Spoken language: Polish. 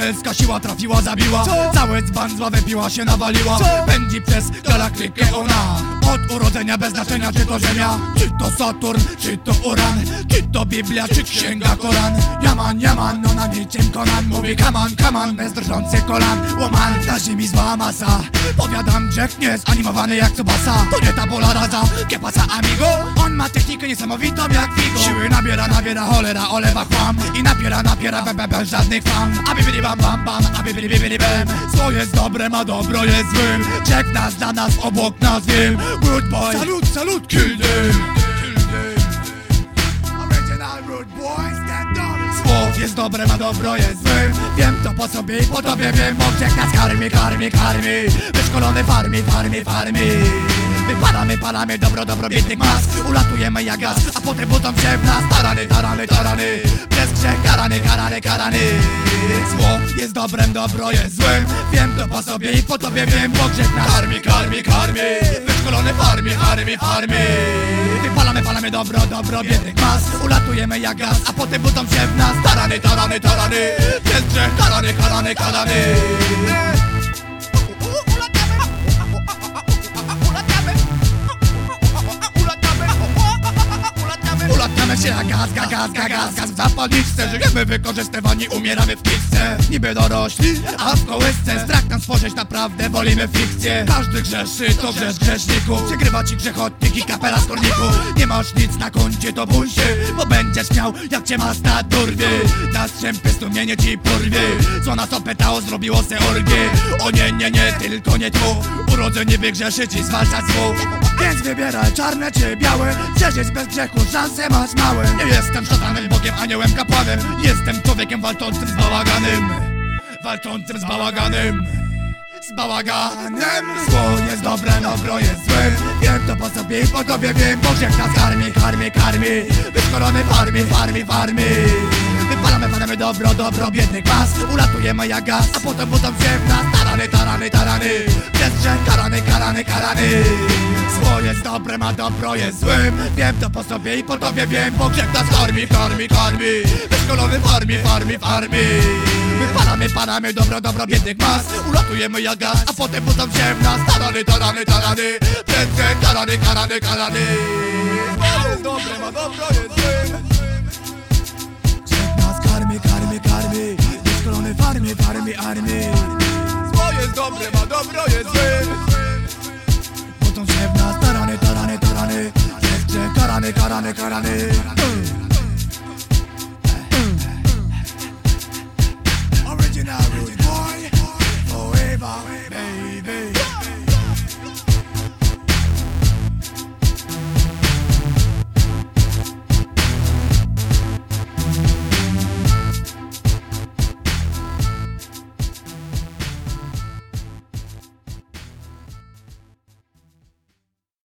Niszczycielska siła trafiła, zabiła Co? Całe dzban zła wypiła się nawaliła Co? Pędzi przez galaktykę ona Od urodzenia bez znaczenia czy to Ziemia Czy to Saturn, czy to Uran Czy to Biblia, czy księga Koran. Jaman, jaman, ona niczym Konan Mówi kaman, kaman, bez drżących kolan. Łoman, na ziemi zła masa. Powiadam, Jack nie jest animowany jak Tsubasa. To nie ta bola raza, que pasa amigo. On ma technikę niesamowitą jak Figo Siły nabiera, nabiera, cholera, olewa chłam. I napiera, napiera, be, be, żadnych fan Aby byli bam, bam, bam, aby byli, byli, bam Zło jest dobre, ma dobro, jest złym. Jack nas, dla nas, obok nas wiem. Good boy, Salut, salut, Kill them jest dobre, ma dobro, jest złym. Wiem to po sobie i po tobie wiem. Jack nas karmi, karmi, karmi. Wyszkolony farmi, farmi, farmi. Wypalamy, palamy, dobro, dobro, biednych mas. Ulatujemy jak gaz, a potem budzą się w nas Tarany, tarany, tarany. Przez grzech karany, karany, karany. Zło jest dobrem, dobro jest złym. Wiem to po sobie i po tobie wiem. Bo grzech nas karmi, karmi, karmi. Wyszkolony farmi, farmi, farmi palamy, dobro, dobro, biednych mas. Ulatujemy jak gaz, a potem budzą się w nas Tarany, tarany, tarany. Przez grzech karany, karany, karany Gaz, gaz, gaz, gaz, gaz, gaz w zapalniczce Żyjemy wykorzystywani, umieramy w kisce Niby dorośli, a w kołysce. Strach nam stworzyć naprawdę, wolimy fikcję. Każdy grzeszy, to grzesz grzeszników Przegrywa ci grzechotnik i kapela z korników Nie masz nic na koncie, to bój się Bo będziesz miał, jak cię masta dorwie Na strzępy strumienie ci porwie Co nas opętało, zrobiło se orgie. O nie, nie, nie, tylko nie tu Urodzenie wygrzeszyć i zwalczać zło Więc wybieraj czarne czy białe Przeżyć bez grzechu, szanse masz małe. Nie jestem szatanem, bogiem, aniołem, kapłanem. Jestem człowiekiem walczącym z bałaganem. Walczącym z bałaganem. Z bałaganem. Zło jest dobre, dobro jest złe. Wiem to po sobie i po tobie wiem Bo grzech nas karmi, karmi, karmi. Wyszkolony farmi, farmi, farmi. Wypalamy, palamy dobro, dobro biednych mas Ulatujemy jak gaz, a potem budzą się w nas Tarany, tarany, tarany. Grzech karany, karany, karany. Zło jest dobre, ma dobro jest złym. Wiem to po sobie i po tobie wiem Bo grzech nas karmi, karmi, karmi Wyszkolony farmi, farmi, farmi Wypalamy, palamy, dobro, dobro biednych mas. Ulatujemy jak gaz, a potem budzą się w nas. Tarany, tarany, tarany. Grzech karany, karany, Zło jest dobre, ma dobro, jest złym dobre, ma dobro, jest złym Budzą się w nas tarany, tarany, tarany. Grzech karany, karany, karany